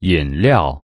饮料